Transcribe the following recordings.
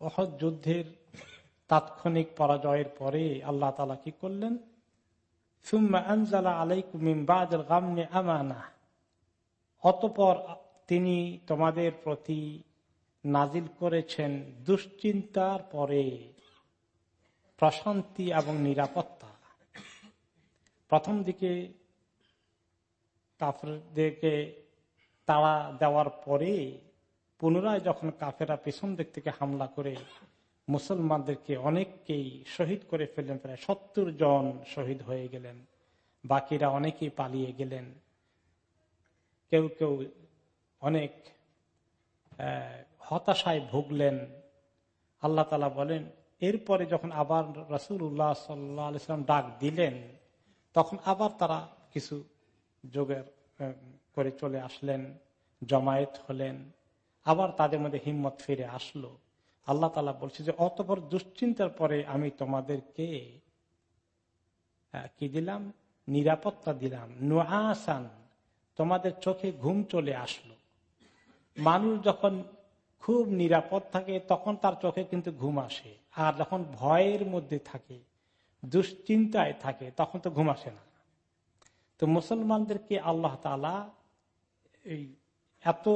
অহদ যুদ্ধের তাৎক্ষণিক পরাজয়ের পরে আল্লাহ তালা কি করলেন? অতপর তিনি তোমাদের প্রতি নাজিল করেছেন দুশ্চিন্তার পরে প্রশান্তি এবং নিরাপত্তা। প্রথম দিকে কাফেরদেরকে তাড়া দেওয়ার পরে পুনরায় যখন কাফেরা পেছন দিক থেকে হামলা করে মুসলমানদেরকে অনেককেই শহীদ করে ফেললেন, প্রায় সত্তর জন শহীদ হয়ে গেলেন। বাকিরা অনেকেই পালিয়ে গেলেন। কেউ কেউ অনেক হতাশায় ভুগলেন। আল্লাহ তালা বলেন, এরপরে যখন আবার রসুল উল্লাহ সাল্লাম ডাক দিলেন, তখন আবার তারা কিছু যোগের করে চলে আসলেন, জমায়েত হলেন। আবার তাদের মধ্যে হিম্মত ফিরে আসলো। আল্লাহ তালা বলছে যে, অতপর দুশ্চিন্তার পরে আমি তোমাদেরকে কি দিলাম? নিরাপত্তা দিলাম। নোয়াসান তোমাদের চোখে ঘুম চলে আসলো। মানুষ যখন খুব নিরাপদ থাকে, তখন তার চোখে কিন্তু ঘুম আসে। আর যখন ভয়ের মধ্যে থাকে, দুশ্চিন্তায় থাকে, তখন তো ঘুম আসে না। তো মুসলমানদেরকে আল্লাহ তালা এই এত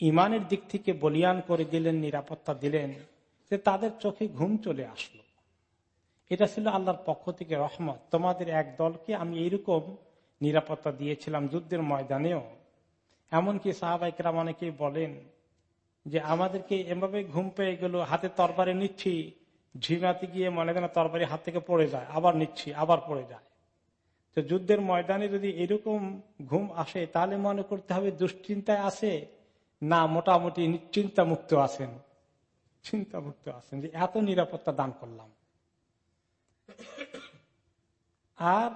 ইমানের দিক থেকে বলিয়ান করে দিলেন, নিরাপত্তা দিলেন, যে তাদের চোখে ঘুম চলে আসলো। এটা ছিল আল্লাহর পক্ষ থেকে রহমত। তোমাদের এক দলকে আমি এইরকম নিরাপত্তা দিয়েছিলাম যুদ্ধের ময়দানেও। এমনকি সাহাবাইকরাম অনেকেই বলেন যে, আমাদেরকে এভাবে ঘুম পেয়ে গেল, হাতে তরবারে নিচ্ছি, ঝিমাতে গিয়ে মনে করেন তরবারি হাত থেকে পড়ে যায়, আবার নিচ্ছি, আবার পড়ে যায়। তো যুদ্ধের ময়দানে যদি এরকম ঘুম আসে, তাহলে মনে করতে হবে দুশ্চিন্তায় আসে না, মোটামুটি চিন্তা মুক্ত আছেন। চিন্তা মুক্ত আছেন যে এত নিরাপত্তা দান করলাম। আর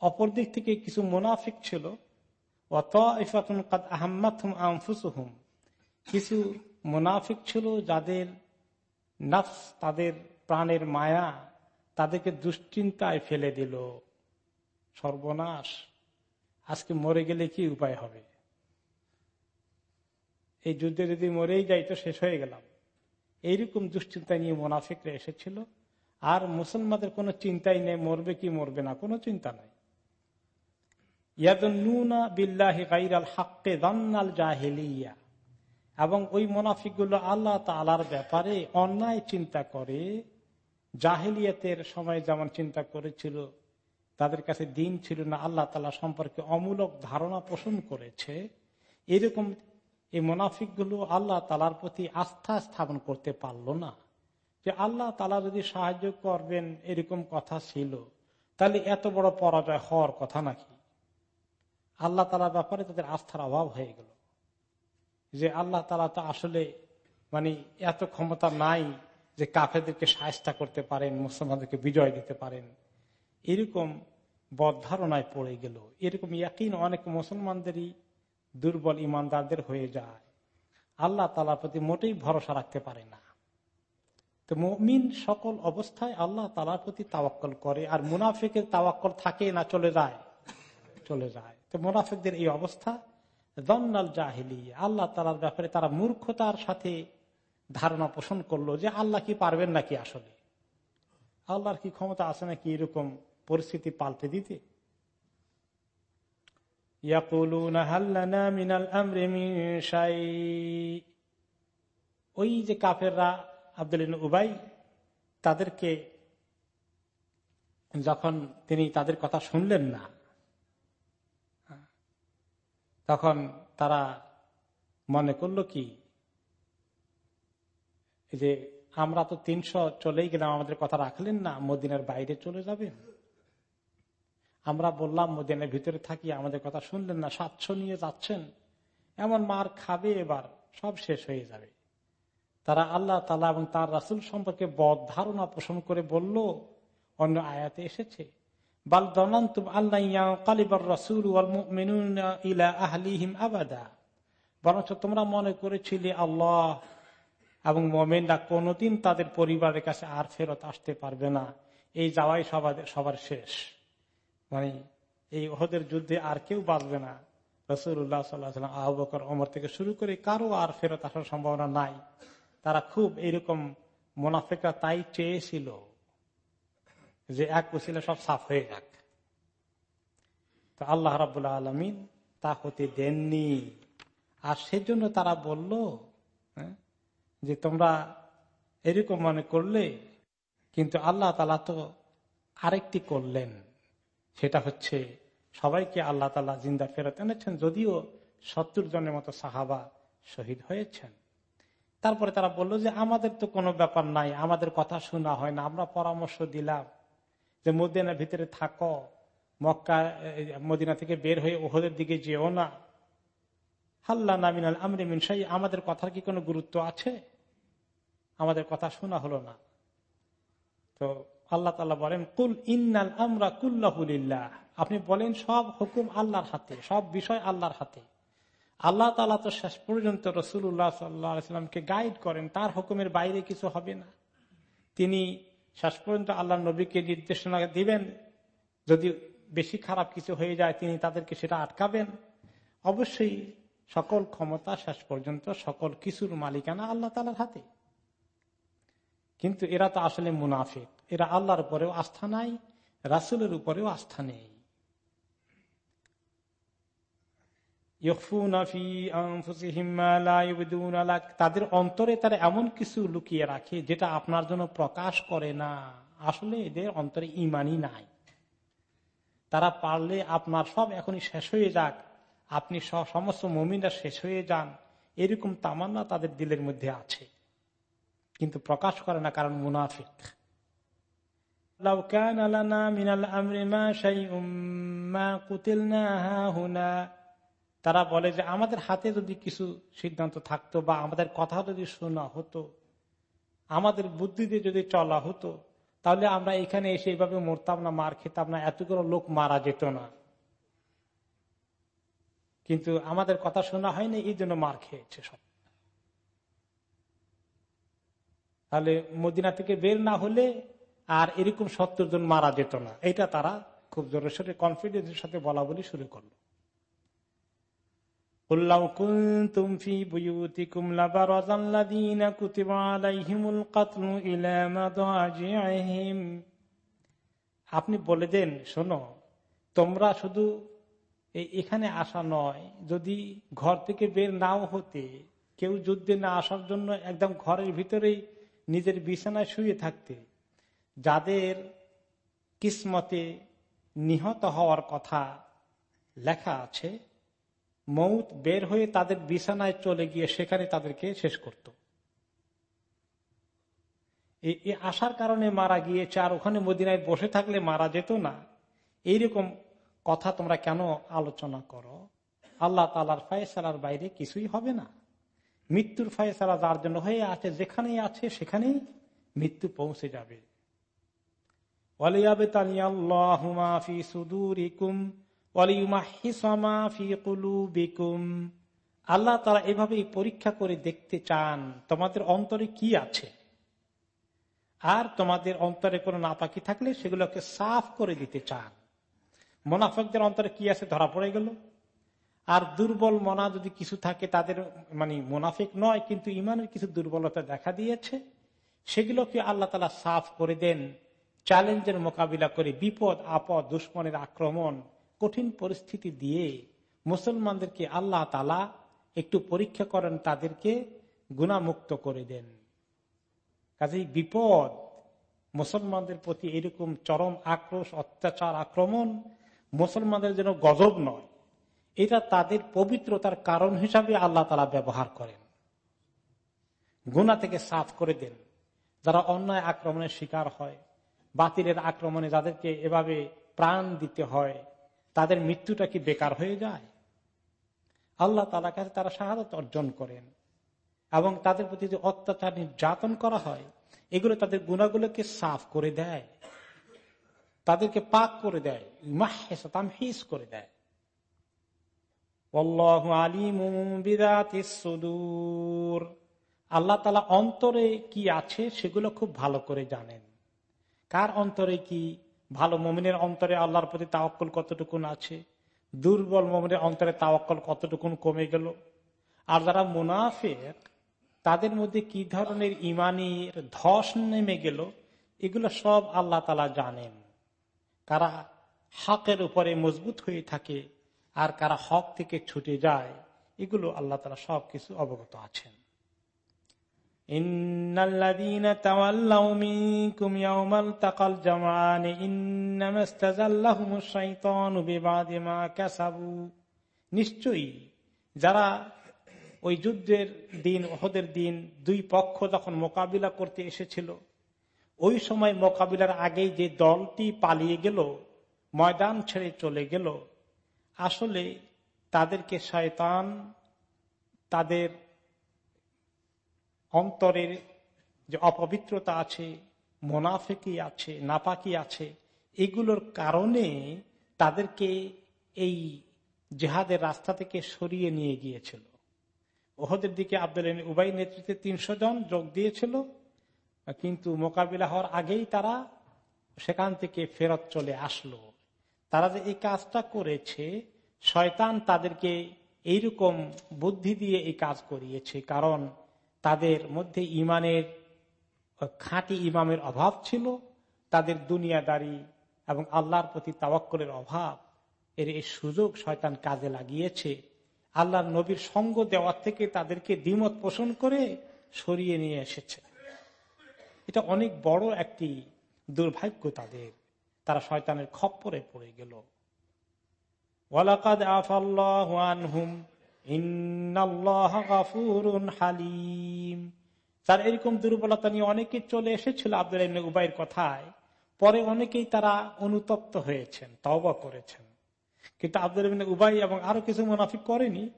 অপর দিক থেকে কিছু মোনাফিক ছিল। কিছু মোনাফিক ছিল যাদের নফস, তাদের প্রাণের মায়া তাদেরকে দুশ্চিন্তায় ফেলে দিল। সর্বনাশ। আজকে মরে গেলে কি উপায় হবে? এই যুদ্ধে যদি মরেই যাই তো শেষ হয়ে গেলাম। এইরকম দুশ্চিন্তা নিয়ে মোনাফিকরা এসেছিল। আর মুসলমানদের কোনো চিন্তাই নেই, মরবে কি মরবে না, কোনো চিন্তা নাই। এবং ওই মোনাফিকগুলো আল্লাহ তালার ব্যাপারে অন্যায় চিন্তা করে, জাহেলিয়াতের সময় যেমন চিন্তা করেছিল, তাদের কাছে দিন ছিল না, আল্লাহ তালা সম্পর্কে অমূলক ধারণা পোষণ করেছে। এরকম এই মোনাফিকগুলো আল্লাহ তালার প্রতি আস্থা স্থাপন করতে পারল না। যে আল্লাহ তালা যদি সাহায্য করবেন এরকম কথা ছিল, তাহলে এত বড় পরাজয় হওয়ার কথা নাকি? আল্লাহ তালার ব্যাপারে তাদের আস্থার অভাব হয়ে গেল। যে আল্লাহ তালা তো আসলে মানে এত ক্ষমতা নাই যে কাফেদেরকে সাহস্তা করতে পারেন, মুসলমানদেরকে বিজয় দিতে পারেন। এরকম বধারণায় পড়ে গেল। এরকম ইয়াকিন অনেক মুসলমানদেরই দুর্বল ইমানদারদের হয়ে যায়। আল্লাহ তালার প্রতি মোটেই ভরসা রাখতে পারে না। তো মমিন সকল অবস্থায় আল্লাহ তালার প্রতি তাওয়াক্কল করে, আর মুনাফিকের তাওয়াক্কল থাকে না, চলে যায়। চলে যায়। তো মুনাফিকদের এই অবস্থা, দন্নাল জাহিলি আল্লাহ তালার ব্যাপারে তারা মূর্খতার সাথে ধারণা পোষণ করল যে আল্লাহ কি পারবেন নাকি আসলে? আল্লাহর কি ক্ষমতা আছে নাকি এরকম পরিস্থিতি পাল্টে দিতে? ওই যে কাফেররা আব্দুল উবাই, তাদেরকে যখন তিনি তাদের কথা শুনলেন না, তখন তারা মনে করল কি যে আমরা তো তিনশো চলেই গেলাম, আমাদের কথা রাখলেন না, মদিনার বাইরে চলে যাবেন। আমরা বললাম, মদিনের ভিতরে থাকি, আমাদের কথা শুনলেন না, সাতশো নিয়ে যাচ্ছেন। এমন মার খাবে এবার, সব শেষ হয়ে যাবে। তারা আল্লাহ তালা এবং তার রাসুল সম্পর্কে বদ ধারণা পোষণ করে বলল, অন্য আয়াতে এসেছে, বাল ইলা আহলিহিম আবাদা। বরঞ্চ তোমরা মনে করেছিলে আল্লাহ এবং মোমেনরা কোনোদিন তাদের পরিবারের কাছে আর ফেরত আসতে পারবে না। এই যাওয়াই সবার সবার শেষ। মানে এই ওহদের যুদ্ধে আর কেউ বাঁচবে না। রসুল্লাহ সাল্লাহ আহবকর অমর থেকে শুরু করে কারও আর ফেরত আসার সম্ভাবনা নাই। তারা খুব এরকম মোনাফেকরা তাই চেয়েছিল যে এক উচিলে সব সাফ হয়ে যাক। তো আল্লাহ রাবুল্লাহ আলমিন তা হতে দেননি। আর সেজন্য তারা বলল হ্যাঁ, যে তোমরা এরকম মনে করলে কিন্তু আল্লাহ তালা তো আরেকটি করলেন। সেটা হচ্ছে সবাইকে আল্লাহ তালা জিন্দা ফেরত এনেছেন, যদিও সত্তর জনের মতো সাহাবা শহীদ হয়েছেন। তারপরে তারা বলল যে, আমাদের তো কোনো ব্যাপার নাই, আমাদের কথা শোনা হয় না, আমরা পরামর্শ দিলাম যে, মদিনার ভিতরে থাকো, মক্কা, মদিনা থেকে বের হয়ে ওহদের দিকে যেও না। হাল্লা নামিনাল আমরে মিনসাই আমাদের কথার কি কোনো গুরুত্ব আছে? আমাদের কথা শোনা হলো না। তো আল্লাহ তালা বলেন, কুল ইন্নাল আমরা কুল্লাহুলিল্লাহ আপনি বলেন, সব হুকুম আল্লাহর হাতে, সব বিষয় আল্লাহর হাতে। আল্লাহ তালা তো শেষ পর্যন্ত রসুল্লাহ সাল্লামকে গাইড করেন, তার হুকুমের বাইরে কিছু হবে না। তিনি শেষ পর্যন্ত আল্লাহ নবীকে নির্দেশনা দিবেন, যদি বেশি খারাপ কিছু হয়ে যায়, তিনি তাদেরকে সেটা আটকাবেন। অবশ্যই সকল ক্ষমতা শেষ পর্যন্ত সকল কিছুর মালিকানা আল্লাহ তালার হাতে। কিন্তু এরা তো আসলে মুনাফিক। এরা আল্লাহর উপরেও আস্থা নাই, রাসুলের উপরেও আস্থা নেই। তাদের অন্তরে তারা এমন কিছু লুকিয়ে রাখে যেটা আপনার জন্য প্রকাশ করে না। আসলে এদের অন্তরে ইমানই নাই। তারা পারলে আপনার সব এখনই শেষ হয়ে যাক। আপনি সমস্ত মমিনরা শেষ হয়ে যান। এরকম তামান্না তাদের দিলের মধ্যে আছে। কিন্তু প্রকাশ করে না কারণ মুনাফিক। তারা বলে যে, আমাদের হাতে যদি কিছু সিদ্ধান্ত থাকতো বা আমাদের কথা যদি শোনা হতো, আমাদের বুদ্ধিতে যদি চলা হতো, তাহলে আমরা এখানে এসে এইভাবে মরতাম না, মার খেতাম না, এতগুলো লোক মারা যেত না। কিন্তু আমাদের কথা শোনা হয়নি, এই জন্য মার খেয়েছে সব। তাহলে মদিনা থেকে বের না হলে আর এরকম সত্তর জন মারা যেত না। এটা তারা খুব জোরের সাথে কনফিডেন্সের সাথে বলা বলি শুরু করল। আপনি বলে দেন, শোনো, তোমরা শুধু এখানে আসা নয়, যদি ঘর থেকে বের নাও হতে, কেউ যুদ্ধে না আসার জন্য একদম ঘরের ভিতরেই নিজের বিছানায় শুয়ে থাকতে, যাদের কিসমতে নিহত হওয়ার কথা লেখা আছে, মৌত বের হয়ে তাদের বিছানায় চলে গিয়ে সেখানে তাদেরকে শেষ করত। এই আসার কারণে মারা গিয়েছে, আর ওখানে মদিনায় বসে থাকলে মারা যেত না। এইরকম কথা তোমরা কেন আলোচনা করো? আল্লাহ তালার ফায়সালার বাইরে কিছুই হবে না। মৃত্যুর ফায়সালা যার জন্য হয়ে আছে, যেখানেই আছে, সেখানেই মৃত্যু পৌঁছে যাবে। আল্লাহ তারা এভাবেই পরীক্ষা করে দেখতে চান, তোমাদের অন্তরে কি আছে? আর তোমাদের অন্তরে কোনো নাপাকি থাকলে সেগুলোকে সাফ করে দিতে চান। মোনাফকদের অন্তরে কি আছে ধরা পড়ে গেল? আর দুর্বল মনা যদি কিছু থাকে, তাদের মানে মোনাফিক নয়, কিন্তু ইমানের কিছু দুর্বলতা দেখা দিয়েছে, সেগুলোকে আল্লাহ তালা সাফ করে দেন, চ্যালেঞ্জের মোকাবিলা করে বিপদ, আপদ, দুশ্মনের আক্রমণ, কঠিন পরিস্থিতি দিয়ে মুসলমানদেরকে আল্লাহ তালা একটু পরীক্ষা করেন, তাদেরকে গুণামুক্ত করে দেন। কাজেই বিপদ, মুসলমানদের প্রতি এরকম চরম আক্রোশ, অত্যাচার, আক্রমণ মুসলমানদের যেন গজব নয়। এটা তাদের পবিত্রতার কারণ হিসাবে আল্লাহ তালা ব্যবহার করেন। গুণা থেকে সাফ করে দেন। যারা অন্যায় আক্রমণের শিকার হয়, বাতিলের আক্রমণে যাদেরকে এভাবে প্রাণ দিতে হয়, তাদের মৃত্যুটা কি বেকার হয়ে যায়? আল্লাহ তালা কাছে তারা শাহাদত অর্জন করেন এবং তাদের প্রতি যে অত্যাচার নির্যাতন করা হয়, এগুলো তাদের গুণাগুলোকে সাফ করে দেয়। তাদেরকে পাক করে দেয় মাহিস করে দেয়। আল্লাহ তালা অন্তরে কি আছে সেগুলো খুব ভালো করে জানেন। কার অন্তরে কি? ভালো মমিনের অন্তরে আল্লাহর প্রতি তাওয়াক্কল কতটুকুন আছে? দুর্বল মমিনের অন্তরে তাওয়াক্কল কতটুকুন কমে গেল? আর যারা মুনাফেক, তাদের মধ্যে কি ধরনের ইমানের ধস নেমে গেল? এগুলো সব আল্লাহ তালা জানেন। কারা হকের উপরে মজবুত হয়ে থাকে আর কারা হক থেকে ছুটে যায়, এগুলো আল্লাহ তালা সবকিছু অবগত আছেন। নিশ্চয়ই যারা ওই যুদ্ধের দিন, ওহদের দিন দুই পক্ষ যখন মোকাবিলা করতে এসেছিল, ওই সময় মোকাবিলার আগেই যে দলটি পালিয়ে গেল, ময়দান ছেড়ে চলে গেল আসলে তাদেরকে শয়তান তাদের অন্তরের যে অপবিত্রতা আছে, মোনাফেকি আছে, নাপাকি আছে, এগুলোর কারণে তাদেরকে এই জেহাদের রাস্তা থেকে সরিয়ে নিয়ে গিয়েছিল। ওহদের দিকে আব্দুল উবাই নেতৃত্বে তিনশো জন যোগ দিয়েছিল, কিন্তু মোকাবিলা হওয়ার আগেই তারা সেখান থেকে ফেরত চলে আসলো। তারা যে এই কাজটা করেছে, শয়তান তাদেরকে এইরকম বুদ্ধি দিয়ে এই কাজ করিয়েছে, কারণ তাদের মধ্যে ইমানের খাঁটি ইমামের অভাব ছিল, তাদের দুনিয়াদারি এবং আল্লাহর প্রতি তাওয়াক্কলের অভাব, এর এই সুযোগ শয়তান কাজে লাগিয়েছে। আল্লাহর নবীর সঙ্গ দেওয়ার থেকে তাদেরকে দ্বিমত পোষণ করে সরিয়ে নিয়ে এসেছে। এটা অনেক বড় একটি দুর্ভাগ্য তাদের। তারা শয়তানের খপ্পরে পড়ে গেল। হালিম। তার এরকম দুর্বলতা নিয়ে অনেকে চলে এসেছিল আব্দুল উবাইয়ের কথায়, পরে অনেকেই তারা অনুতপ্ত হয়েছেন, তওবা করেছেন। কিন্তু আব্দুল উবাই এবং আরও কিছু মুনাফিক করেনি।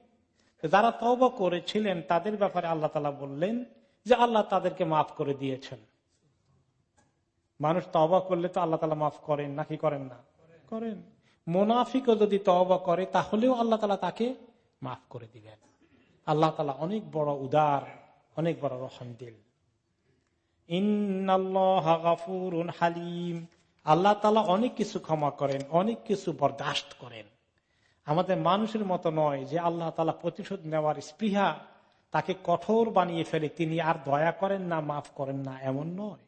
যারা তওবা করেছিলেন, তাদের ব্যাপারে আল্লাহ তালা বললেন যে আল্লাহ তাদেরকে মাফ করে দিয়েছেন। মানুষ তবা করলে তো আল্লাহ তালা মাফ করেন নাকি করেন না? করেন। মোনাফিকও যদি তবা করে তাহলেও আল্লাহ তালা তাকে মাফ করে দিবেন। আল্লাহ তালা অনেক বড় উদার অনেক বড় রহম দিল হালিম। আল্লাহ তালা অনেক কিছু ক্ষমা করেন অনেক কিছু বরদাস্ত করেন। আমাদের মানুষের মতো নয় যে আল্লাহ তালা প্রতিশোধ নেওয়ার স্পৃহা তাকে কঠোর বানিয়ে ফেলে। তিনি আর দয়া করেন না মাফ করেন না এমন নয়।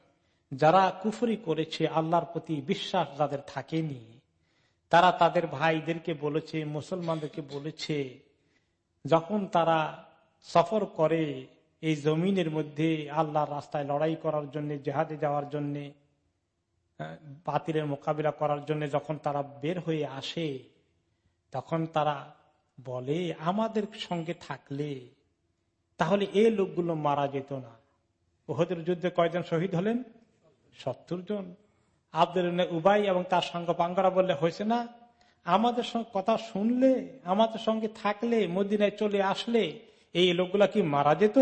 যারা কুফরি করেছে, আল্লাহর প্রতি বিশ্বাস যাদের থাকেনি, তারা তাদের ভাইদেরকে বলেছে, মুসলমানদেরকে বলেছে, যখন তারা সফর করে এই জমিনের মধ্যে আল্লাহর রাস্তায় লড়াই করার জন্য, জেহাদে যাওয়ার জন্য বাতিলের মোকাবিলা করার জন্য যখন তারা বের হয়ে আসে, তখন তারা বলে, আমাদের সঙ্গে থাকলে তাহলে এ লোকগুলো মারা যেত না। ওহদের যুদ্ধে কয়জন শহীদ হলেন? সত্তর জন। আব্দুল উবাই এবং তার সঙ্গে পাঙ্গারা বললে, হয়েছে না? আমাদের সঙ্গে কথা শুনলে, আমাদের সঙ্গে থাকলে, মদিনায় চলে আসলে, এই লোকগুলা কি মারা যেত?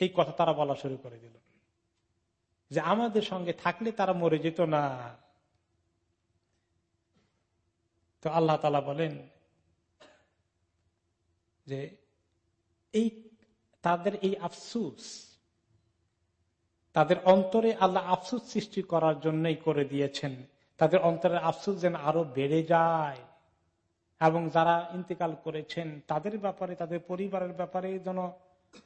এই কথা তারা বলা শুরু করে দিল। যে আমাদের সঙ্গে থাকলে তারা মরে যেত না। তো আল্লাহ তালা বলেন যে এই তাদের এই আফসুস তাদের অন্তরে আল্লাহ আফসুস সৃষ্টি করার জন্যই করে দিয়েছেন। তাদের অন্তরের আফসুস যেন আরও বেড়ে যায়। এবং যারা ইন্তেকাল করেছেন, তাদের ব্যাপারে, তাদের পরিবারের ব্যাপারে যেন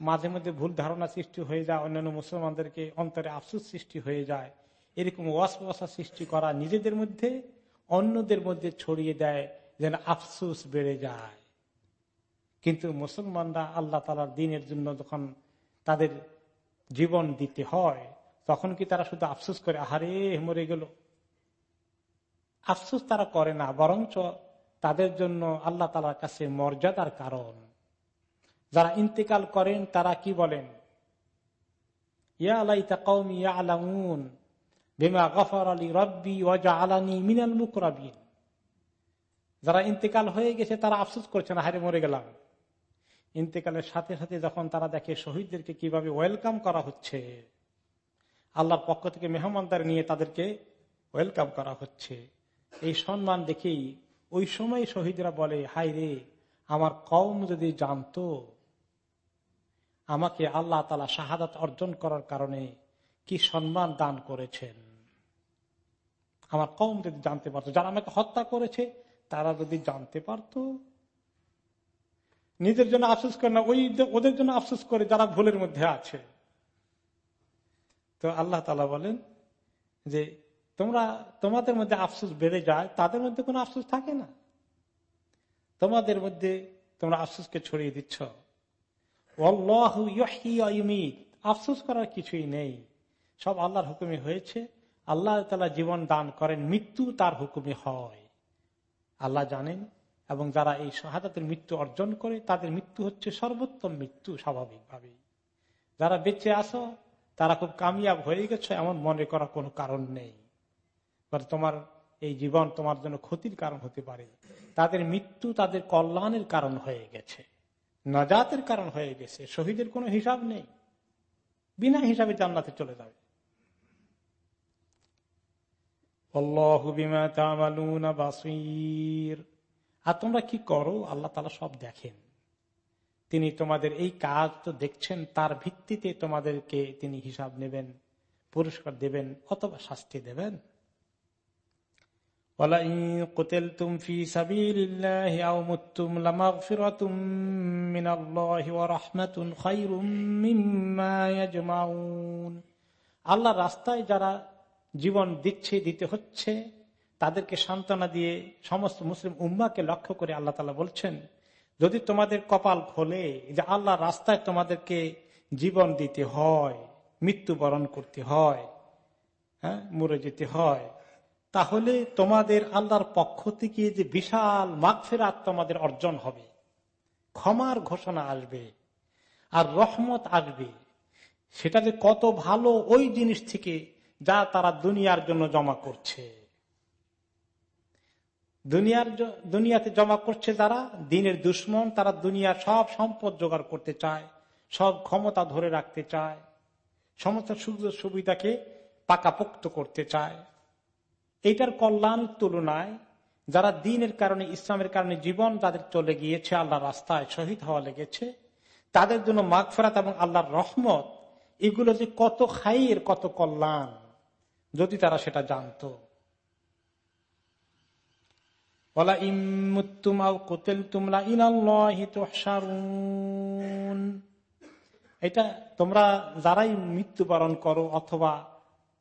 মাঝে মধ্যে ভুল ধারণা সৃষ্টি হয়ে যায়, অন্যান্য মুসলমানদেরকে অন্তরে আফসুস সৃষ্টি হয়ে যায়। এরকম ওয়াসা সৃষ্টি করা নিজেদের মধ্যে, অন্যদের মধ্যে ছড়িয়ে দেয়, যেন আফসুস বেড়ে যায়। কিন্তু মুসলমানরা আল্লাহ তালার দিনের জন্য যখন তাদের জীবন দিতে হয়, তখন কি তারা শুধু আফসুস করে, আহারে, মরে গেল? আফসুস তারা করে না, বরঞ্চ তাদের জন্য আল্লাহ তালার কাছে মর্যাদার কারণ। যারা ইন্তেকাল করেন, তারা কি বলেন? যারা ইন্তেকাল হয়ে গেছে, তারা আফসুস করছে না হারে মরে গেলাম। ইন্তেকালের সাথে সাথে যখন তারা দেখে শহীদদেরকে কীভাবে ওয়েলকাম করা হচ্ছে, আল্লাহর পক্ষ থেকে মেহমানদার নিয়ে তাদেরকে ওয়েলকাম করা হচ্ছে, এই সম্মান দেখেই ওই সময় শহীদরা বলে হাই রে, আমার কম যদি জানতো, আমাকে আল্লাহ তালা শাহাদাত অর্জন করার কারণে কি সম্মান দান করেছেন। আমার কম যদি জানতে পারতো, যারা আমাকে হত্যা করেছে, তারা যদি জানতে পারত নিজের জন্য আফসোস করে না, ওই ওদের জন্য আফসোস করে যারা ভুলের মধ্যে আছে। তো আল্লাহ তালা বলেন যে, তোমরা তোমাদের মধ্যে আফসোস বেড়ে যায়, তাদের মধ্যে কোনো আফসোস থাকে না। তোমাদের মধ্যে তোমরা আফসোসকে ছড়িয়ে দিচ্ছ। আফসোস করার কিছুই নেই। সব আল্লাহর হুকুমে হয়েছে। আল্লাহ তালা জীবন দান করেন, মৃত্যু তার হুকুমে হয়। আল্লাহ জানেন এবং যারা এই শাহাদাতের মৃত্যু অর্জন করে, তাদের মৃত্যু হচ্ছে সর্বোত্তম মৃত্যু স্বাভাবিকভাবেই। যারা বেঁচে আসো তারা খুব কামিয়াব হয়ে গেছে, এমন মনে করার কোনো কারণ নেই। তোমার এই জীবন তোমার জন্য ক্ষতির কারণ হতে পারে। তাদের মৃত্যু তাদের কল্যাণের কারণ হয়ে গেছে। নাজাতের কারণ হয়ে গেছে। শহীদের কোনো হিসাব নেই। বিনা হিসাবে জান্নাতে চলে যাবে। আর তোমরা কি করো? আল্লাহ তালা সব দেখেন। তিনি তোমাদের এই কাজ তো দেখছেন, তার ভিত্তিতে তোমাদেরকে তিনি হিসাব নেবেন, পুরস্কার দেবেন অথবা শাস্তি দেবেন। আল্লাহ রাস্তায় যারা জীবন দিচ্ছে, দিতে হচ্ছে তাদেরকে সান্ত্বনা দিয়ে সমস্ত মুসলিম উম্মাকে লক্ষ্য করে আল্লাহ তালা বলছেন, যদি তোমাদের কপাল খোলে যে আল্লাহ রাস্তায় তোমাদেরকে জীবন দিতে হয়, মৃত্যুবরণ করতে হয় হ্যাঁ মরে যেতে হয়, তাহলে তোমাদের আল্লাহর পক্ষ থেকে যে বিশাল মাগফেরাত তোমাদের অর্জন হবে, ক্ষমার ঘোষণা আসবে, আর রহমত আসবে। সেটা যে কত ভালো ওই জিনিস থেকে যা তারা দুনিয়ার জন্য জমা করছে। দুনিয়ার দুনিয়াতে জমা করছে যারা, দিনের দুশ্মন, তারা দুনিয়ার সব সম্পদ জোগাড় করতে চায়, সব ক্ষমতা ধরে রাখতে চায়, সমস্ত সুযোগ সুবিধাকে পাকাপোক্ত করতে চায়। এইটার কল্যাণ তুলনায় যারা দিনের কারণে, ইসলামের কারণে জীবন তাদের চলে গিয়েছে আল্লাহ রাস্তায় শহীদ হওয়া লেগেছে, তাদের জন্য মাঘ ফেরাত এবং আল্লাহর রহমত, এগুলো যে কত খাইয়ের কত কল্যাণ, যদি তারা সেটা জানত। এটা তোমরা যারাই মৃত্যুবরণ করো অথবা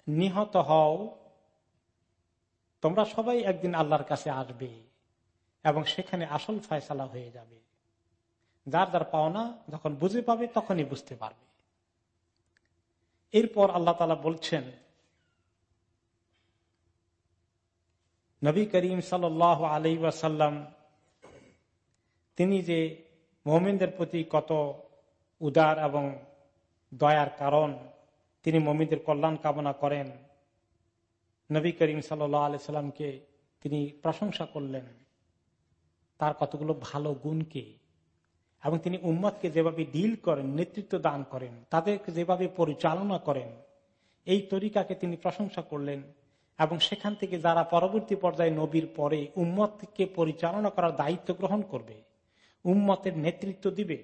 নিহত হও, তোমরা সবাই একদিন আল্লাহর কাছে আসবে এবং সেখানে আসল ফয়সালা হয়ে যাবে। যার যার পাওনা যখন বুঝে পাবে তখনই বুঝতে পারবে। এরপর আল্লাহ তালা বলছেন নবী করিম সাল আলি ওয়াসাল্লাম, তিনি যে মোমিনদের প্রতি কত উদার এবং দয়ার কারণ, তিনি মোমিনদের কল্যাণ কামনা করেন। নবী করিম সাল্লাহ আলি সাল্লামকে তিনি প্রশংসা করলেন। তার কতগুলো ভালো গুণকে এবং তিনি উম্মদকে যেভাবে ডিল করেন, নেতৃত্ব দান করেন, তাদেরকে যেভাবে পরিচালনা করেন, এই তরিকাকে তিনি প্রশংসা করলেন। এবং সেখান থেকে যারা পরবর্তী পর্যায়ে নবীর পরে উম্মতকে পরিচালনা করার দায়িত্ব গ্রহণ করবে, উম্মতের নেতৃত্ব দিবে,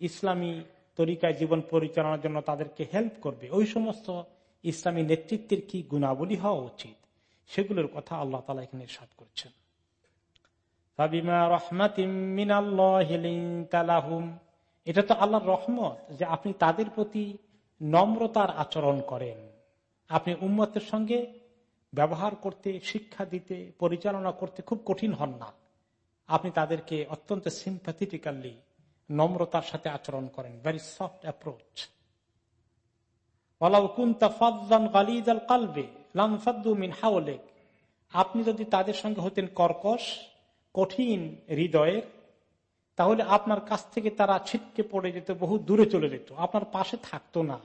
ইসলামী তরিকায় জীবন পরিচালনার জন্য তাদেরকে হেল্প করবে, ওই সমস্ত ইসলামী নেতৃত্বের কি গুণাবলী হওয়া উচিত? সেগুলোর কথা আল্লাহ তালা এখানে সাত করছেন। এটা তো আল্লাহর রহমত যে আপনি তাদের প্রতি নম্রতার আচরণ করেন। আপনি উম্মতের সঙ্গে ব্যবহার করতে, শিক্ষা দিতে, পরিচালনা করতে খুব কঠিন হন না। আপনি তাদেরকে অত্যন্ত সিম্পাথেটিক্যালি নম্রতার সাথে আচরণ করেন। ভেরি সফট অ্যাপ্রোচ আপনি যদি তাদের সঙ্গে হতেন কর্কশ, কঠিন হৃদয়ের, তাহলে আপনার কাছ থেকে তারা ছিটকে পড়ে যেত, বহু দূরে চলে যেত। আপনার পাশে থাকতো না।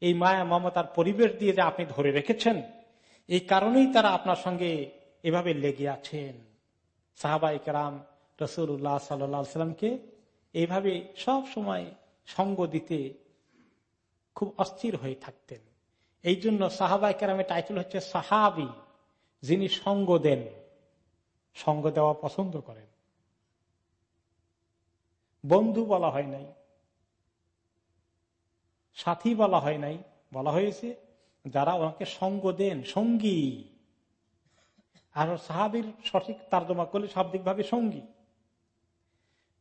এই মায়া মমতার পরিবেশ দিয়ে যে আপনি ধরে রেখেছেন এই কারণেই তারা আপনার সঙ্গে এভাবে লেগে আছেন। সাহাবাই কালাম রসুল্লাহ সাল্লামকে এইভাবে সব সময় সঙ্গ দিতে খুব অস্থির হয়ে থাকতেন। এই জন্য সাহাবাই কেরামের টাইটেল হচ্ছে সাহাবি, যিনি সঙ্গ দেন, সঙ্গ দেওয়া পছন্দ করেন। বন্ধু বলা হয় নাই, সাথী বলা হয় নাই, বলা হয়েছে যারা ওনাকে সঙ্গ দেন, সঙ্গী। আর সাহাবির সঠিক তার্জমা করলে ভাবে সঙ্গী।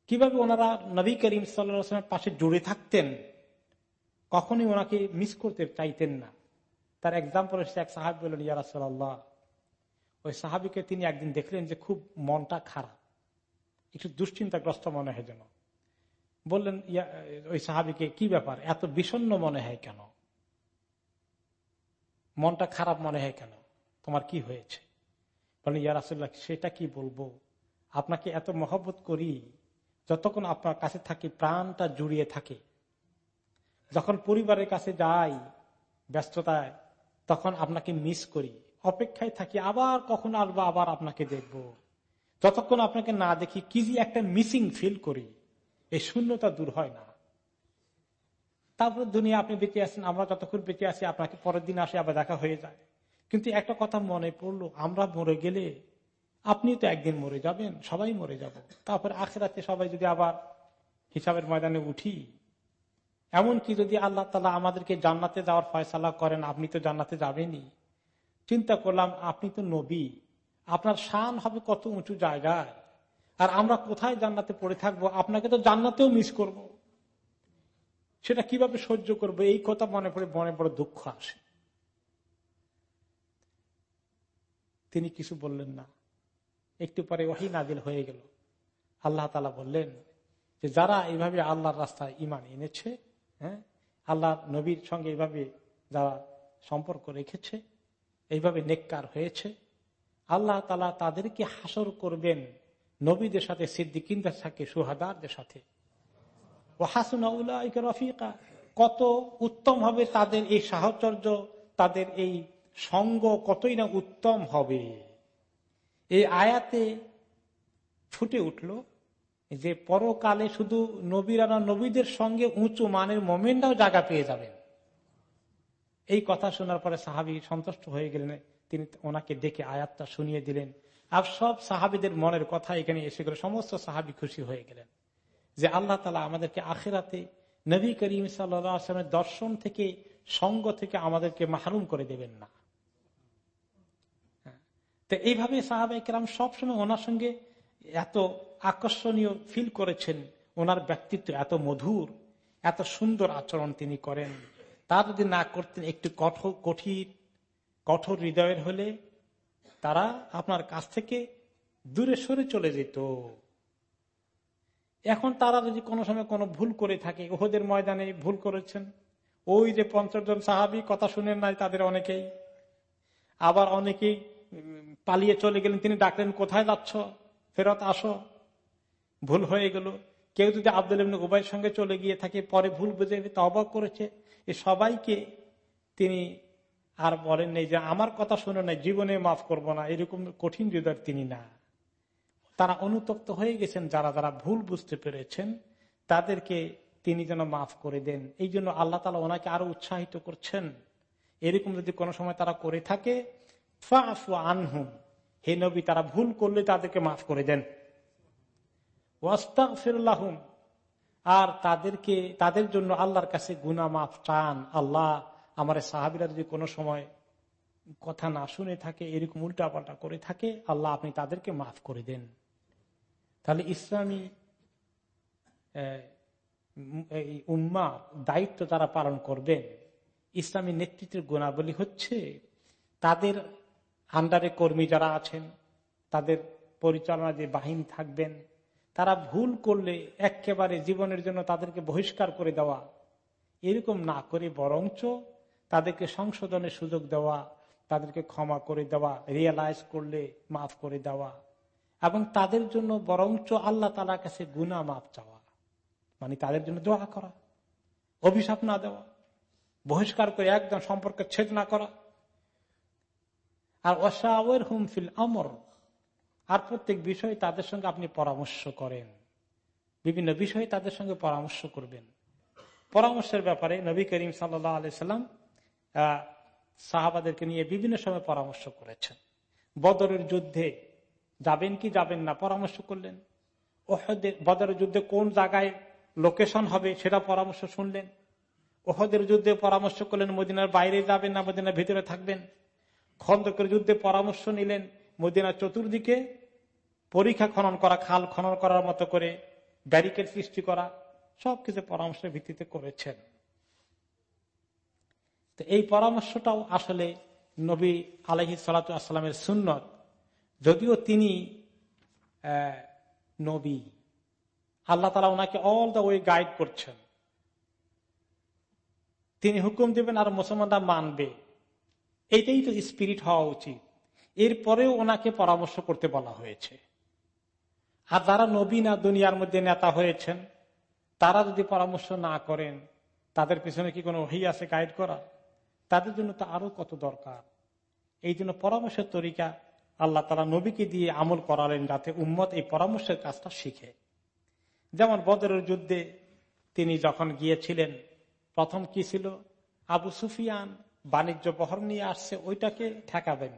কীভাবে ওনারা নবী করিম সাল্লামের পাশে জুড়ে থাকতেন, কখনই ওনাকে মিস করতে চাইতেন না। তার এক্সাম্পল হচ্ছে এক সাহাবি বললেন ইয়ারাসাল্লাহ ওই সাহাবিকে তিনি একদিন দেখলেন যে খুব মনটা খারাপ, একটু দুশ্চিন্তাগ্রস্ত মনে হয় যেন। বললেন ওই সাহাবিকে কি ব্যাপার? এত বিষণ্ন মনে হয় কেন? মনটা খারাপ মনে হয় কেন? তোমার কি হয়েছে? বলেন ইয়ারাসুল্লাহ সেটা কি বলব? আপনাকে এত মহব্বত করি, যতক্ষণ আপনার কাছে থাকি, প্রাণটা জুড়িয়ে থাকে। যখন পরিবারের কাছে যাই ব্যস্ততায়, তখন আপনাকে মিস করি। অপেক্ষায় থাকি, আবার কখন আসব, আবার আপনাকে দেখব। যতক্ষণ আপনাকে না দেখি, কি যে একটা মিসিং ফিল করি। এই শূন্যতা দূর হয় না। তারপর দুনিয়া আপনি বেঁচে আছেন, আমরা যতক্ষণ বেঁচে আছি, আপনাকে পরের দিন আসে আবার দেখা হয়ে যায়। কিন্তু একটা কথা মনে পড়ল, আমরা মরে গেলে আপনি তো একদিন মরে যাবেন, সবাই মরে যাব। তারপরে আখেরাতে সবাই যদি আবার হিসাবের ময়দানে উঠি, এমনকি যদি আল্লাহ তালা আমাদেরকে জান্নাতে যাওয়ার ফয়সালা করেন, আপনি তো জান্নাতে যাবেনি চিন্তা করলাম, আপনি তো নবী, আপনার শান হবে কত উঁচু জায়গায়, আর আমরা কোথায় জান্নাতে পড়ে থাকব? আপনাকে তো জান্নাতেও মিস করব। সেটা কীভাবে সহ্য করব? এই কথা মনে পড়ে, মনে বড় দুঃখ আসে। তিনি কিছু বললেন না। একটু পরে ওহি নাজিল হয়ে গেল। আল্লাহ তালা বললেন যে, যারা এইভাবে আল্লাহর রাস্তায় ইমান এনেছে হ্যাঁ আল্লাহ নবীর সঙ্গে এইভাবে যারা সম্পর্ক রেখেছে, এইভাবে নেককার হয়েছে, আল্লাহ তালা তাদেরকে হাসর করবেন নবীদের সাথে, সিদ্দিকিনদের সাথে, সুহাদারদের সাথে। ও হাসুনা রফিকা। কত উত্তম হবে তাদের এই সাহচর্য, তাদের এই সঙ্গ কতই না উত্তম হবে। এই আয়াতে ফুটে উঠল যে পরকালে শুধু নবীরানা নবীদের সঙ্গে উঁচু মানের মোমেন্টটাও জায়গা পেয়ে যাবেন। এই কথা শোনার পরে সাহাবি সন্তুষ্ট হয়ে গেলেন। তিনি ওনাকে ডেকে আয়াতটা শুনিয়ে দিলেন। আর সব সাহাবিদের মনের কথা এখানে এসে গেল। সমস্ত সাহাবি খুশি হয়ে গেলেন। যে আল্লাহ তালা আমাদেরকে আখেরাতে নবী করিম সাল্লামের দর্শন থেকে সঙ্গ থেকে আমাদেরকে মাহরুম করে দেবেন না। তো এইভাবে সাহাবাই কেরাম সবসময় ওনার সঙ্গে এত আকর্ষণীয় ফিল করেছেন, ওনার ব্যক্তিত্ব এত মধুর, এত সুন্দর আচরণ তিনি করেন তা যদি না করতেন, একটু কঠোর, কঠিন, কঠোর হৃদয়ের হলে তারা আপনার কাছ থেকে দূরে সরে চলে যেত এখন তারা যদি কোনো সময় কোনো ভুল করে থাকে ওহদের ময়দানে ভুল করেছেন, ওই যে পঞ্চাশ জন সাহাবি কথা শুনেন নাই তাদের অনেকেই, আবার অনেকেই পালিয়ে চলে গেলেন, তিনি ডাকলেন, কোথায় যাচ্ছ? ফেরত আসো। ভুল হয়ে গেল। কেউ যদি আব্দুল উবাইয়ের সঙ্গে চলে গিয়ে থাকে, পরে ভুল বুঝে তবাক করেছে, এ সবাইকে তিনি আর বলেন নেই যে, আমার কথা শুনে নাই, জীবনে মাফ করব না। এরকম কঠিন হৃদয় তিনি না। তারা অনুতপ্ত হয়ে গেছেন, যারা যারা ভুল বুঝতে পেরেছেন, তাদেরকে তিনি যেন মাফ করে দেন। এই জন্য আল্লাহ তালা ওনাকে আরও উৎসাহিত করছেন। এরকম যদি কোনো সময় তারা করে থাকে আনহুম, হে নবী, তারা ভুল করলে তাদেরকে মাফ করে দেন। ওয়াস্তাগফিরুল্লাহুম আর তাদেরকে, তাদের জন্য আল্লাহর কাছে গুনা মাফ চান। আল্লাহ, আমার সাহাবিরা যদি কোনো সময় কথা না শুনে থাকে, এরকম উল্টা পাল্টা করে থাকে, আল্লাহ আপনি তাদেরকে মাফ করে দেন। তাহলে ইসলামী উম্মা দায়িত্ব তারা পালন করবেন। ইসলামী নেতৃত্বের গুণাবলী হচ্ছে তাদের আন্ডারে কর্মী যারা আছেন, তাদের পরিচালনা যে বাহিনী থাকবেন, তারা ভুল করলে একেবারে জীবনের জন্য তাদেরকে বহিষ্কার করে দেওয়া। এরকম না করে বরঞ্চ তাদেরকে সংশোধনের সুযোগ দেওয়া, তাদেরকে ক্ষমা করে দেওয়া রিয়েলাইজ করলে মাফ করে দেওয়া। এবং তাদের জন্য বরঞ্চ আল্লাহ তালার কাছে গুনা মাপ চাওয়া। মানে তাদের জন্য দোয়া করা, অভিশাপ না দেওয়া, বহিষ্কার করে একদম সম্পর্কে ছেদ না করা। আর অসাওয়ের হুম ফিল আমর, আর প্রত্যেক বিষয়ে তাদের সঙ্গে আপনি পরামর্শ করেন। বিভিন্ন বিষয়ে তাদের সঙ্গে পরামর্শ করবেন। পরামর্শের ব্যাপারে নবী করিম সাল্লাহ আলাইসাল্লাম সাহাবাদেরকে নিয়ে বিভিন্ন সময় পরামর্শ করেছেন। বদরের যুদ্ধে যাবেন কি যাবেন না, পরামর্শ করলেন। ওহদের বদরের যুদ্ধে কোন জায়গায় লোকেশন হবে সেটা পরামর্শ শুনলেন। ওহদের যুদ্ধে পরামর্শ করলেন, মদিনার বাইরে যাবেন না, মদিনার ভিতরে থাকবেন। খন্দকের যুদ্ধে পরামর্শ নিলেন, মদিনার চতুর্দিকে পরীক্ষা খনন করা, খাল খনন করার মতো করে ব্যারিকেড সৃষ্টি করা, সবকিছু পরামর্শের ভিত্তিতে করেছেন। তো এই পরামর্শটাও আসলে নবী আলহি সালাতামের সুন্নত। যদিও তিনি নবী, আল্লাহ তালা ওনাকে অল দ্য ওয়ে গাইড করছেন। তিনি হুকুম দেবেন আর মুসলমানরা মানবে। এইটাই তো স্পিরিট হওয়া উচিত। এরপরেও ওনাকে পরামর্শ করতে বলা হয়েছে। আর যারা নবী না, দুনিয়ার মধ্যে নেতা হয়েছেন, তারা যদি পরামর্শ না করেন, তাদের পিছনে কি কোনো ওহি আছে গাইড করা তাদের জন্য তো আরও কত দরকার। এই জন্য পরামর্শের তরিকা আল্লাহ তারা নবীকে দিয়ে আমল করালেন যাতে উম্মত এই পরামর্শের কাজটা শিখে। যেমন বদরের যুদ্ধে তিনি যখন গিয়েছিলেন, প্রথম কি ছিল? আবু সুফিয়ান বাণিজ্য বহর নিয়ে আসছে, ওইটাকে ঠেকাবেন।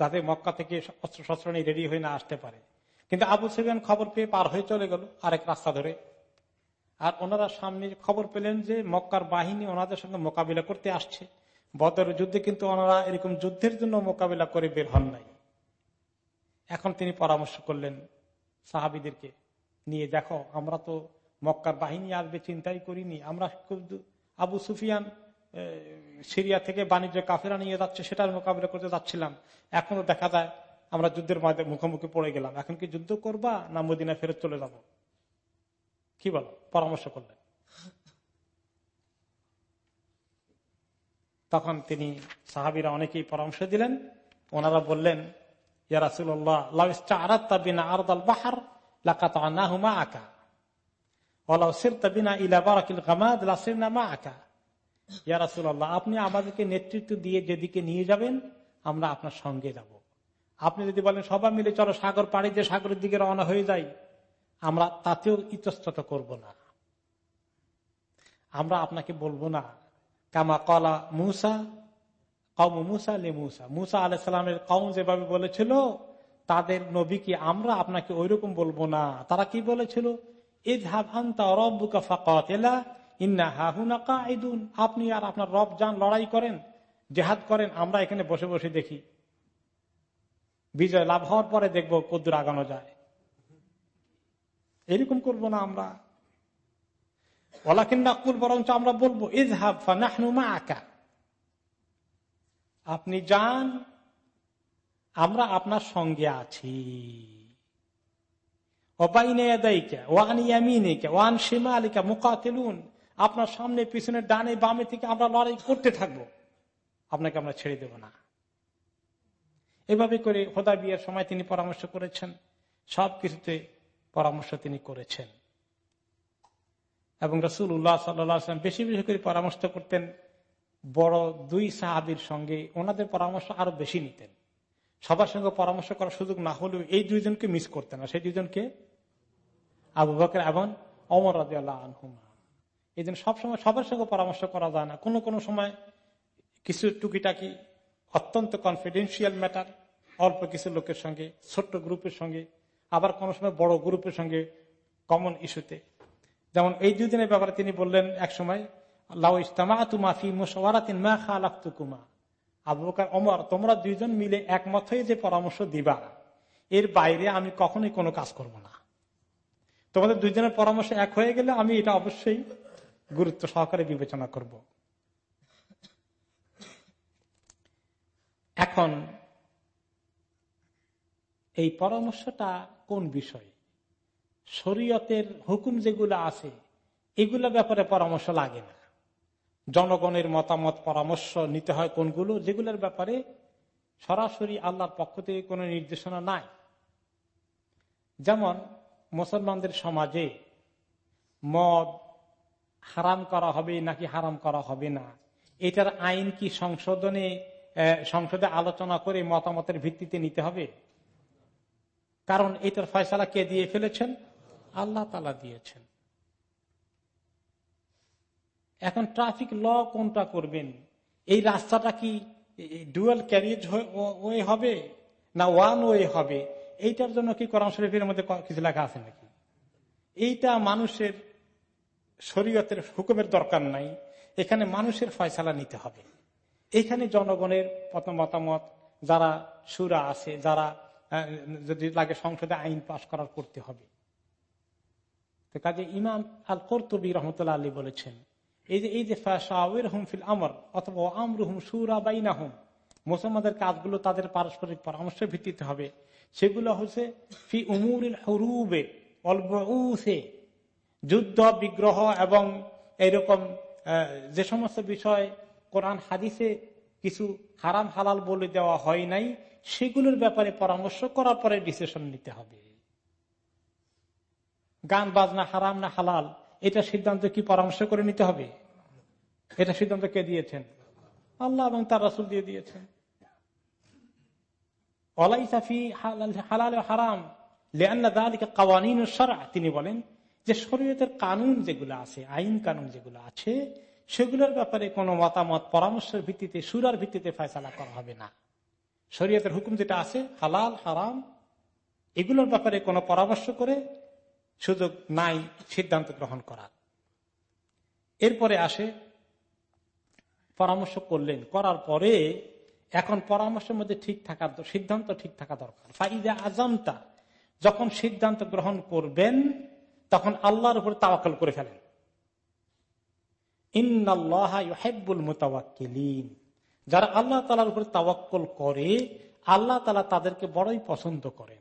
যাতে মক্কা থেকে অস্ত্র শস্ত্র নিয়ে রেডি হয়ে না আসতে পারে। কিন্তু আবু সুফিয়ান খবর পেয়ে পার হয়ে চলে গেল আরেক রাস্তা ধরে। আর ওনারা সামনে খবর পেলেন যে মক্কার বাহিনী ওনাদের সঙ্গে মোকাবিলা করতে আসছে। বদরের যুদ্ধে কিন্তু ওনারা এরকম যুদ্ধের জন্য মোকাবিলা করে বের হন নাই। এখন তিনি পরামর্শ করলেন সাহাবিদেরকে, নিয়ে দেখো, আমরা তো মক্কার বাহিনী আসবে চিন্তাই করিনি। আমরা আবু সুফিয়ান সিরিয়া থেকে বাণিজ্য কাফেরা নিয়ে যাচ্ছে, সেটার মোকাবিলা করতে যাচ্ছিলাম। এখনও দেখা যায় আমরা যুদ্ধের মুখোমুখি পড়ে গেলাম। এখন কি যুদ্ধ করবা না মদিনা ফেরত চলে যাব? কি বলো? পরামর্শ করলেন। তখন তিনি সাহাবিরা অনেকেই পরামর্শ দিলেন। ওনারা বললেন আপনি আমাদেরকে নেতৃত্ব দিয়ে যেদিকে নিয়ে যাবেন, আমরা আপনার সঙ্গে যাব। আপনি যদি বলেন, সবাই মিলে চলো সাগর পাড়ি দিয়ে সাগরের দিকে রওনা হয়ে যাই, আমরা তাতেও ইতস্তত করব না। আমরা আপনাকে বলব না কামা কলা মুসা কম মুসা লে মুসা। মুসা আলাইসালামের কম যেভাবে বলেছিল, তাদের নবীকে আমরা আপনাকে ওইরকম বলব না। তারা কি বলেছিল? আপনি আর আপনার রব যান লড়াই করেন, জেহাদ করেন, আমরা এখানে বসে বসে দেখি। বিজয় লাভ হওয়ার পরে দেখব কদ্দুর আগানো যায়। এরকম করব না আমরা। আমরা বলব আপনি যান, আমরা আপনার সঙ্গে আছি। আপনার সামনে পিছনে ডানে, বামে থেকে আমরা লড়াই করতে থাকব। আপনাকে আমরা ছেড়ে দেব না। এভাবে করে হোদা বিয়ের সময় তিনি পরামর্শ করেছেন। সব কিছুতে পরামর্শ তিনি করেছেন। এবং রসুল উল্লাহ সাল্লাম বেশি বেশি করে পরামর্শ করতেন। বড় দুই সাহাবির সঙ্গে ওনাদের পরামর্শ আরও বেশি নিতেন। সবার সঙ্গে পরামর্শ করার সুযোগ না হলেও এই দুইজনকে মিস করতেন না। সেই দুইজনকে আবু বকর এবং অমর আনহুমা। এই জন্য সবসময় সবার সঙ্গে পরামর্শ করা যায় না। কোনো কোনো সময় কিছু টুকিটাকি, অত্যন্ত কনফিডেন্সিয়াল ম্যাটার অল্প কিছু লোকের সঙ্গে, ছোট্ট গ্রুপের সঙ্গে, আবার কোন সময় বড় গ্রুপের সঙ্গে কমন ইস্যুতে যেমন এই দুদিনের ব্যাপারে তিনি বললেন এক সময় আবু বকার অমর তোমরা দুইজন মিলে একমত হয়ে যে পরামর্শ দিবা এর বাইরে আমি কখনোই কোনো কাজ করব না। তোমাদের দুইজনের পরামর্শ এক হয়ে গেলে আমি এটা অবশ্যই গুরুত্ব সহকারে বিবেচনা করব। এখন, এই পরামর্শটা কোন বিষয়? শরীয়তের হুকুম যেগুলো আছে, এগুলো ব্যাপারে পরামর্শ লাগে না। জনগণের মতামত, পরামর্শ নিতে হয় কোনগুলো, যেগুলোর ব্যাপারে সরাসরি আল্লাহর পক্ষ থেকে কোনো নির্দেশনা নাই। যেমন, মুসলমানদের সমাজে মদ হারাম করা হবে নাকি হারাম করা হবে না? এটার আইন কি সংশোধনে সংসদে আলোচনা করে মতামতের ভিত্তিতে নিতে হবে? কারণ এটার ফয়সালা কে দিয়ে ফেলেছেন? আল্লাহ তালা দিয়েছেন। এখন ট্রাফিক ল কোনটা করবেন? এই রাস্তাটা কি ডুয়েল ক্যারিজ ওয়ে হবে না ওয়ান ওয়ে হবে? এইটার জন্য কি কোরআন শরীফের মধ্যে কিছু লেখা আছে নাকি? এইটা মানুষের শরীয়তের হুকুমের দরকার নাই। এখানে মানুষের ফয়সালা নিতে হবে। এখানে জনগণের মতামত, যারা সুরা আছে, যারা যদি লাগে সংসদে আইন পাশ করার করতে হবে। কাজে ইমাম আল কর্তবী রহমতুল্লাহ আলী বলেছেন, এই যে এই যে হুম ফিল আমর অথবা আমর হুম সুরা বাইনা হুম মুসলমানদের কাজগুলো তাদের পারস্পরিক পরামর্শের ভিত্তিতে হবে। সেগুলো হচ্ছে, ফি উমুর হরুবে অলবে যুদ্ধ, বিগ্রহ এবং এরকম যে সমস্ত বিষয় কোরআন হাদিসে কিছু হারাম হালাল বলে দেওয়া হয় নাই, সেগুলোর ব্যাপারে পরামর্শ করার পরে ডিসিশন নিতে হবে। গান, বাজনা, হারাম না হালাল, এটা সিদ্ধান্ত কি পরামর্শ করে নিতে হবে? এটা সিদ্ধান্ত কে দিয়েছেন? আল্লাহ এবং তার রাসুল দিয়ে দিয়েছেন। হালাল হারাম তিনি বলেন যে শরীয়তের কানুন যেগুলো আছে, আইন কানুন যেগুলো আছে, সেগুলোর ব্যাপারে কোনো মতামত, পরামর্শের ভিত্তিতে, সুরার ভিত্তিতে ফয়সালা করা হবে না। শরীয়তের হুকুম যেটা আছে, হালাল, হারাম, এগুলোর ব্যাপারে কোনো পরামর্শ করে সুযোগ নাই সিদ্ধান্ত গ্রহণ করার। এরপরে আসে পরামর্শ করলেন। করার পরে এখন পরামর্শের মধ্যে ঠিক থাকার সিদ্ধান্ত ঠিক থাকা দরকার। ফাইদা আজমতা, যখন সিদ্ধান্ত গ্রহণ করবেন, তখন আল্লাহর উপর তাওয়াক্কল করে ফেলেন। ইন্নাল্লাহুল মোতাবাক্কিলিন যারা আল্লাহ তালার উপর তাওয়াক্কল করে, আল্লাহ তালা তাদেরকে বড়ই পছন্দ করেন।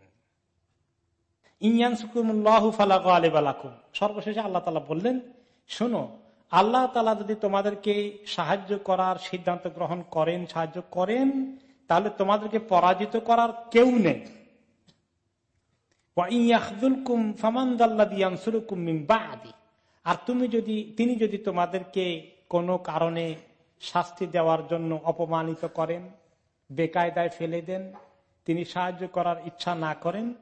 সর্বশেষে আল্লাহ তালা বললেন, শোনো, আল্লাহ তালা যদি তোমাদেরকে সাহায্য করার সিদ্ধান্ত গ্রহণ করেন, সাহায্য করেন, তাহলে তোমাদেরকে পরাজিত করার কেউ নেই। আর তুমি যদি, তিনি যদি তোমাদেরকে কোনো কারণে শাস্তি দেওয়ার জন্য অপমানিত করেন, বেকায়দায় ফেলে দেন, তিনি সাহায্য করার ইচ্ছা না করেন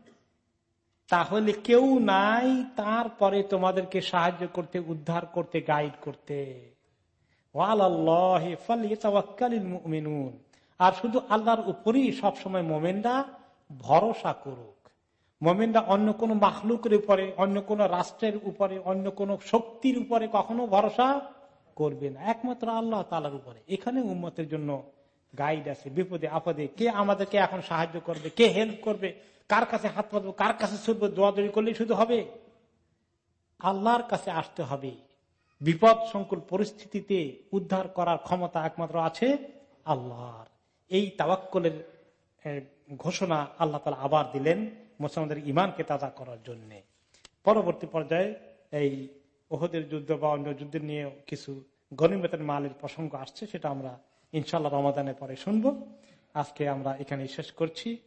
তাহলে কেউ নাই, তারপরে তোমাদেরকে সাহায্য করতে, উদ্ধার করতে গাইড করতে। আর শুধু আল্লাহর উপরই সবসময় মোমেনরা ভরসা করুক। মোমেনরা অন্য কোন মাখলুকের উপরে, অন্য কোন রাষ্ট্রের উপরে, অন্য কোন শক্তির উপরে কখনো ভরসা করবে না। একমাত্র আল্লাহ তালার উপরে। এখানে উন্মতের জন্য গাইড আছে, বিপদে, আপদে। কে আমাদেরকে এখন সাহায্য করবে? কে হেল্প করবে? কার কাছে হাত পাতবো? কার কাছে ছুটবো? দোয়াদড়ি করলেই শুধু হবে? আল্লাহর কাছে আসতে হবে। বিপদ সংকুল পরিস্থিতিতে উদ্ধার করার ক্ষমতা একমাত্র আছে আল্লাহর। এই তাওয়াক্কলের ঘোষণা আল্লাহ তালা আবার দিলেন মুসলমানদের ইমানকে তাজা করার জন্য। পরবর্তী পর্যায়ে এই ওহদের যুদ্ধ বা অন্য যুদ্ধ নিয়ে কিছু গণিমতের মালের প্রসঙ্গ আসছে, সেটা আমরা ইনশাল্লাহ রমাদানের পরে শুনব। আজকে আমরা এখানে শেষ করছি।